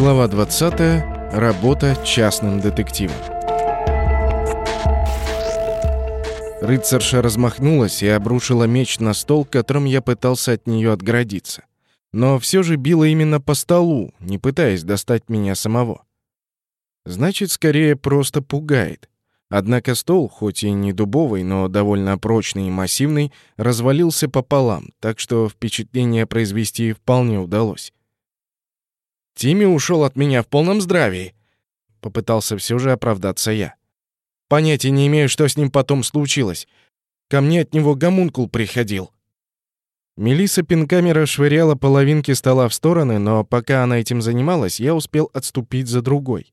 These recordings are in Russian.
Глава 20. Работа частным детективом. Рыцарша размахнулась и обрушила меч на стол, которым я пытался от нее отгородиться. Но все же била именно по столу, не пытаясь достать меня самого. Значит, скорее просто пугает. Однако стол, хоть и не дубовый, но довольно прочный и массивный, развалился пополам, так что впечатление произвести вполне удалось. «Тимми ушел от меня в полном здравии», — попытался все же оправдаться я. «Понятия не имею, что с ним потом случилось. Ко мне от него гомункул приходил». Мелисса пинками расшвыряла половинки стола в стороны, но пока она этим занималась, я успел отступить за другой.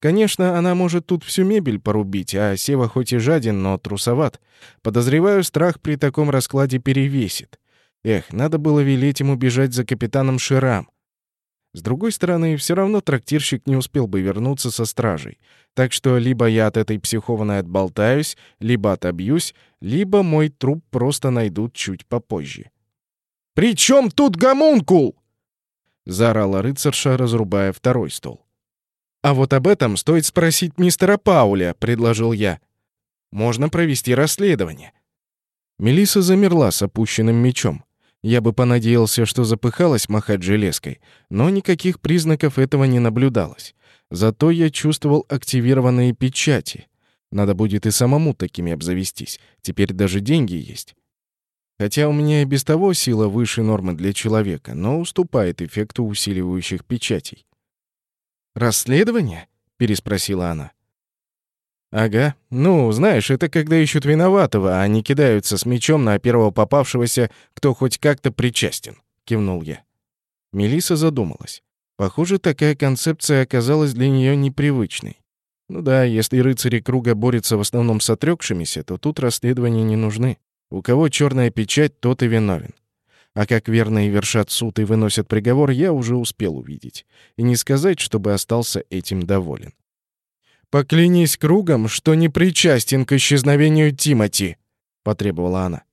Конечно, она может тут всю мебель порубить, а Сева хоть и жаден, но трусоват. Подозреваю, страх при таком раскладе перевесит. Эх, надо было велеть ему бежать за капитаном Ширам. С другой стороны, все равно трактирщик не успел бы вернуться со стражей. Так что либо я от этой психованной отболтаюсь, либо отобьюсь, либо мой труп просто найдут чуть попозже. «При чем тут гомункул?» — заорала рыцарша, разрубая второй стол. «А вот об этом стоит спросить мистера Пауля», — предложил я. «Можно провести расследование». Мелиса замерла с опущенным мечом. Я бы понадеялся, что запыхалась махать железкой, но никаких признаков этого не наблюдалось. Зато я чувствовал активированные печати. Надо будет и самому такими обзавестись. Теперь даже деньги есть. Хотя у меня и без того сила выше нормы для человека, но уступает эффекту усиливающих печатей. «Расследование?» — переспросила она. «Ага. Ну, знаешь, это когда ищут виноватого, а не кидаются с мечом на первого попавшегося, кто хоть как-то причастен», — кивнул я. Мелиса задумалась. Похоже, такая концепция оказалась для нее непривычной. Ну да, если рыцари круга борются в основном с отрёкшимися, то тут расследования не нужны. У кого черная печать, тот и виновен. А как верные вершат суд и выносят приговор, я уже успел увидеть. И не сказать, чтобы остался этим доволен. «Поклянись кругом, что не причастен к исчезновению Тимати», — потребовала она.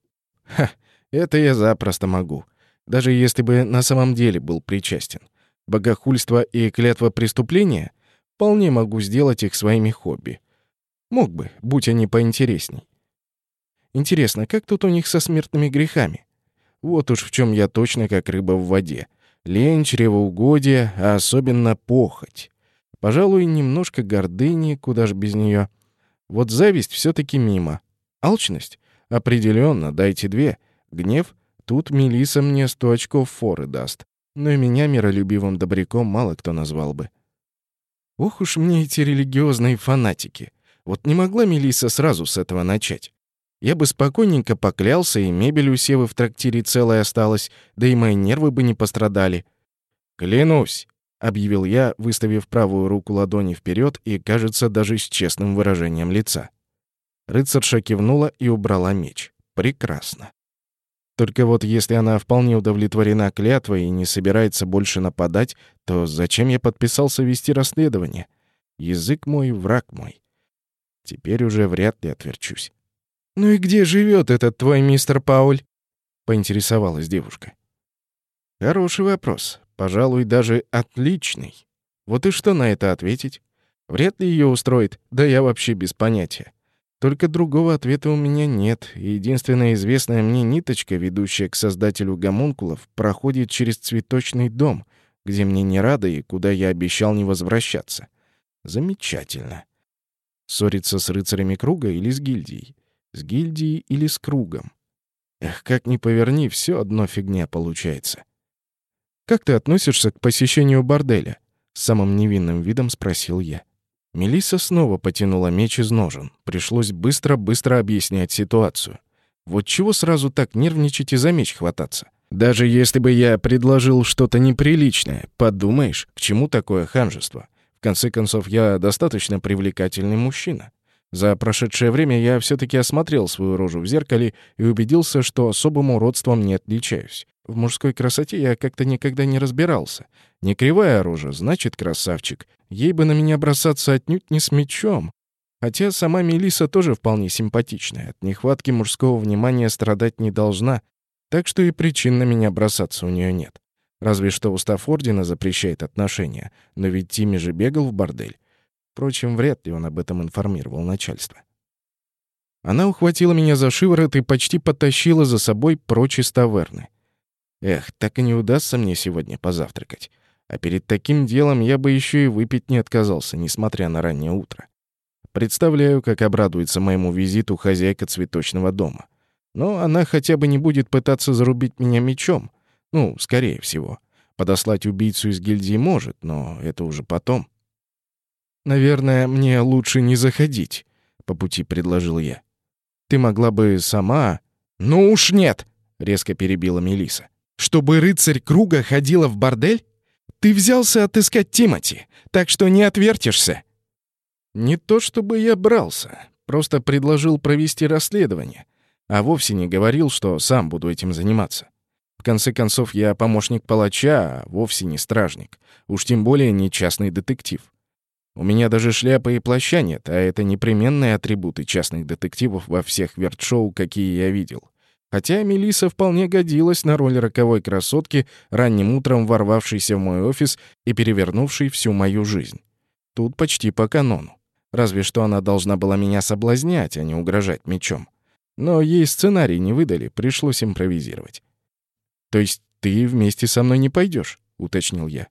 «Ха, это я запросто могу. Даже если бы на самом деле был причастен. Богохульство и клятва преступления вполне могу сделать их своими хобби. Мог бы, будь они поинтересней. Интересно, как тут у них со смертными грехами? Вот уж в чем я точно как рыба в воде. Лень, чревоугодие, а особенно похоть. Пожалуй, немножко гордыни, куда ж без нее. Вот зависть все таки мимо. Алчность? определенно, дайте две. Гнев? Тут Мелиса мне сто очков форы даст. Но и меня миролюбивым добряком мало кто назвал бы. Ох уж мне эти религиозные фанатики. Вот не могла Мелиса сразу с этого начать. Я бы спокойненько поклялся, и мебель у Севы в трактире целая осталась, да и мои нервы бы не пострадали. «Клянусь», — объявил я, выставив правую руку ладони вперед и, кажется, даже с честным выражением лица. Рыцарша кивнула и убрала меч. Прекрасно. Только вот если она вполне удовлетворена клятвой и не собирается больше нападать, то зачем я подписался вести расследование? Язык мой — враг мой. Теперь уже вряд ли отверчусь. «Ну и где живет этот твой мистер Пауль?» — поинтересовалась девушка. «Хороший вопрос. Пожалуй, даже отличный. Вот и что на это ответить? Вряд ли ее устроит, да я вообще без понятия. Только другого ответа у меня нет, и единственная известная мне ниточка, ведущая к создателю гомункулов, проходит через цветочный дом, где мне не рады и куда я обещал не возвращаться. Замечательно. Ссориться с рыцарями круга или с гильдией? С гильдией или с кругом? Эх, как ни поверни, все одно фигня получается. «Как ты относишься к посещению борделя?» С самым невинным видом спросил я. Мелисса снова потянула меч из ножен. Пришлось быстро-быстро объяснять ситуацию. Вот чего сразу так нервничать и за меч хвататься? Даже если бы я предложил что-то неприличное, подумаешь, к чему такое ханжество? В конце концов, я достаточно привлекательный мужчина. За прошедшее время я все-таки осмотрел свою рожу в зеркале и убедился, что особым уродством не отличаюсь. В мужской красоте я как-то никогда не разбирался. Не кривая рожа, значит красавчик. Ей бы на меня бросаться отнюдь не с мечом. Хотя сама Мелиса тоже вполне симпатичная. От нехватки мужского внимания страдать не должна. Так что и причин на меня бросаться у нее нет. Разве что устав ордена запрещает отношения, но ведь Тимми же бегал в бордель. Впрочем, вряд ли он об этом информировал начальство. Она ухватила меня за шиворот и почти потащила за собой прочь из таверны. Эх, так и не удастся мне сегодня позавтракать. А перед таким делом я бы еще и выпить не отказался, несмотря на раннее утро. Представляю, как обрадуется моему визиту хозяйка цветочного дома. Но она хотя бы не будет пытаться зарубить меня мечом. Ну, скорее всего. Подослать убийцу из гильдии может, но это уже потом. «Наверное, мне лучше не заходить», — по пути предложил я. «Ты могла бы сама...» «Ну уж нет!» — резко перебила Мелиса. «Чтобы рыцарь круга ходила в бордель? Ты взялся отыскать Тимати, так что не отвертишься». «Не то чтобы я брался, просто предложил провести расследование, а вовсе не говорил, что сам буду этим заниматься. В конце концов, я помощник палача, а вовсе не стражник, уж тем более не частный детектив. У меня даже шляпы и плаща нет, а это непременные атрибуты частных детективов во всех вертшоу, какие я видел. Хотя Мелиса вполне годилась на роль роковой красотки, ранним утром ворвавшейся в мой офис и перевернувшей всю мою жизнь. Тут почти по канону. Разве что она должна была меня соблазнять, а не угрожать мечом. Но ей сценарий не выдали, пришлось импровизировать. «То есть ты вместе со мной не пойдешь? уточнил я.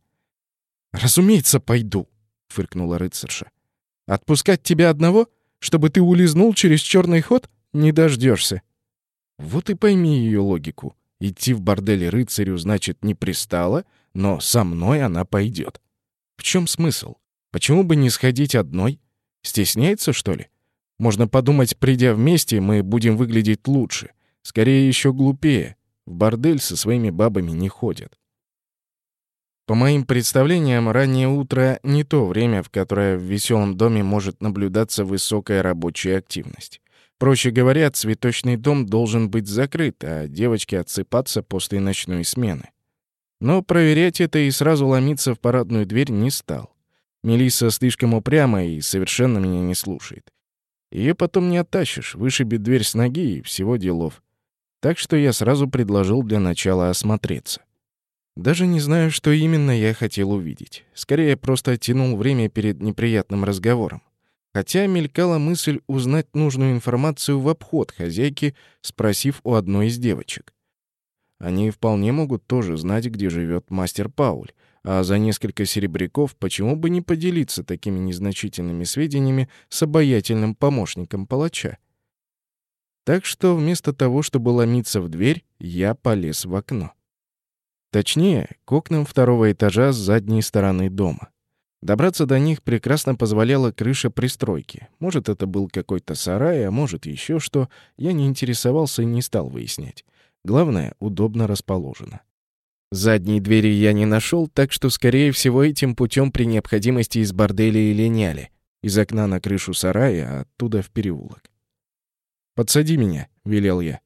«Разумеется, пойду», — фыркнула рыцарша. «Отпускать тебя одного, чтобы ты улизнул через черный ход? Не дождешься. Вот и пойми ее логику. Идти в бордель рыцарю значит не пристало, но со мной она пойдет. В чем смысл? Почему бы не сходить одной? Стесняется, что ли? Можно подумать, придя вместе, мы будем выглядеть лучше. Скорее, еще глупее. В бордель со своими бабами не ходят. По моим представлениям, раннее утро — не то время, в которое в веселом доме может наблюдаться высокая рабочая активность. Проще говоря, цветочный дом должен быть закрыт, а девочки отсыпаться после ночной смены. Но проверять это и сразу ломиться в парадную дверь не стал. Мелисса слишком упряма и совершенно меня не слушает. Ее потом не оттащишь, вышибет дверь с ноги и всего делов. Так что я сразу предложил для начала осмотреться. Даже не знаю, что именно я хотел увидеть. Скорее, просто оттянул время перед неприятным разговором. Хотя мелькала мысль узнать нужную информацию в обход хозяйки, спросив у одной из девочек. Они вполне могут тоже знать, где живет мастер Пауль, а за несколько серебряков почему бы не поделиться такими незначительными сведениями с обаятельным помощником палача? Так что вместо того, чтобы ломиться в дверь, я полез в окно. Точнее, к окнам второго этажа с задней стороны дома. Добраться до них прекрасно позволяла крыша пристройки. Может, это был какой-то сарай, а может, еще что. Я не интересовался и не стал выяснять. Главное, удобно расположено. Задней двери я не нашел, так что, скорее всего, этим путем при необходимости из борделя и линяли. Из окна на крышу сарая, а оттуда в переулок. «Подсади меня», — велел я.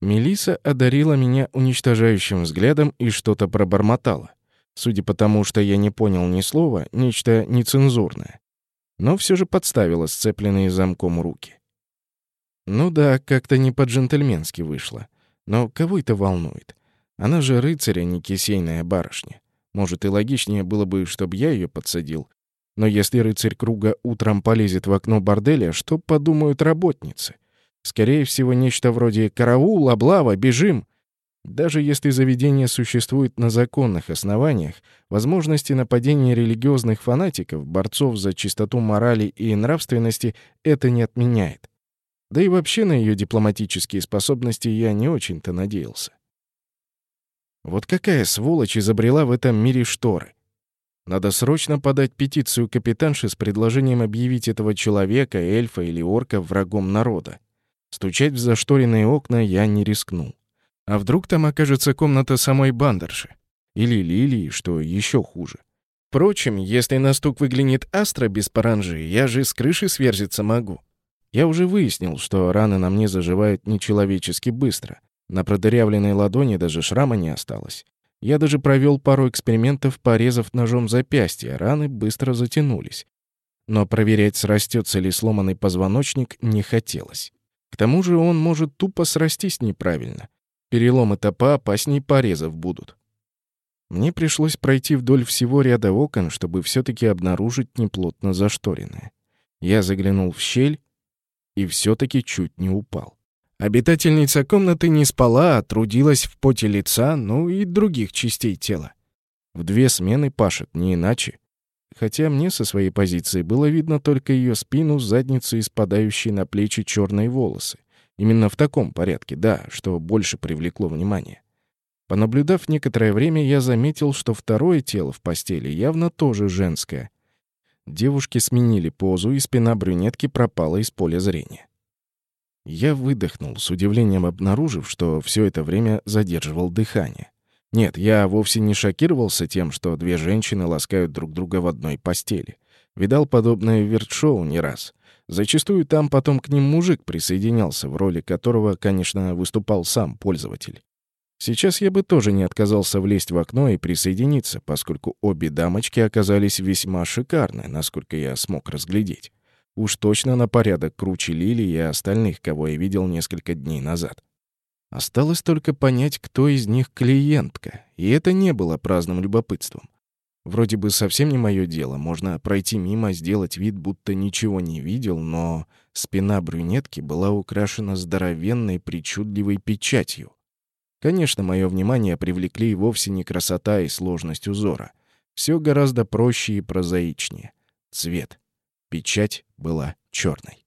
Мелиса одарила меня уничтожающим взглядом и что-то пробормотала. Судя по тому, что я не понял ни слова, нечто нецензурное. Но все же подставила сцепленные замком руки. Ну да, как-то не по-джентльменски вышло. Но кого это волнует? Она же рыцарь, а не кисейная барышня. Может, и логичнее было бы, чтобы я ее подсадил. Но если рыцарь круга утром полезет в окно борделя, что подумают работницы? Скорее всего, нечто вроде «караул, облава, бежим». Даже если заведение существует на законных основаниях, возможности нападения религиозных фанатиков, борцов за чистоту морали и нравственности, это не отменяет. Да и вообще на ее дипломатические способности я не очень-то надеялся. Вот какая сволочь изобрела в этом мире шторы? Надо срочно подать петицию капитанше с предложением объявить этого человека, эльфа или орка врагом народа. Стучать в зашторенные окна я не рискнул. А вдруг там окажется комната самой бандерши? Или Лилии, что еще хуже. Впрочем, если на стук выглянет Астра без паранжи, я же с крыши сверзиться могу. Я уже выяснил, что раны на мне заживают нечеловечески быстро. На продырявленной ладони даже шрама не осталось. Я даже провел пару экспериментов, порезав ножом запястье, раны быстро затянулись. Но проверять, срастется ли сломанный позвоночник, не хотелось. К тому же он может тупо срастись неправильно. Переломы-то поопасней порезов будут. Мне пришлось пройти вдоль всего ряда окон, чтобы все-таки обнаружить неплотно зашторенное. Я заглянул в щель и все-таки чуть не упал. Обитательница комнаты не спала, а трудилась в поте лица, ну и других частей тела. В две смены пашет, не иначе. Хотя мне со своей позиции было видно только ее спину, задницу и спадающие на плечи черные волосы. Именно в таком порядке, да, что больше привлекло внимание. Понаблюдав некоторое время, я заметил, что второе тело в постели явно тоже женское. Девушки сменили позу, и спина брюнетки пропала из поля зрения. Я выдохнул, с удивлением обнаружив, что все это время задерживал дыхание. Нет, я вовсе не шокировался тем, что две женщины ласкают друг друга в одной постели. Видал подобное в вертшоу не раз. Зачастую там потом к ним мужик присоединялся, в роли которого, конечно, выступал сам пользователь. Сейчас я бы тоже не отказался влезть в окно и присоединиться, поскольку обе дамочки оказались весьма шикарны, насколько я смог разглядеть. Уж точно на порядок круче Лили и остальных, кого я видел несколько дней назад. Осталось только понять, кто из них клиентка, и это не было праздным любопытством. Вроде бы совсем не мое дело, можно пройти мимо, сделать вид, будто ничего не видел, но спина брюнетки была украшена здоровенной причудливой печатью. Конечно, мое внимание привлекли вовсе не красота и сложность узора. Все гораздо проще и прозаичнее. Цвет. Печать была черной.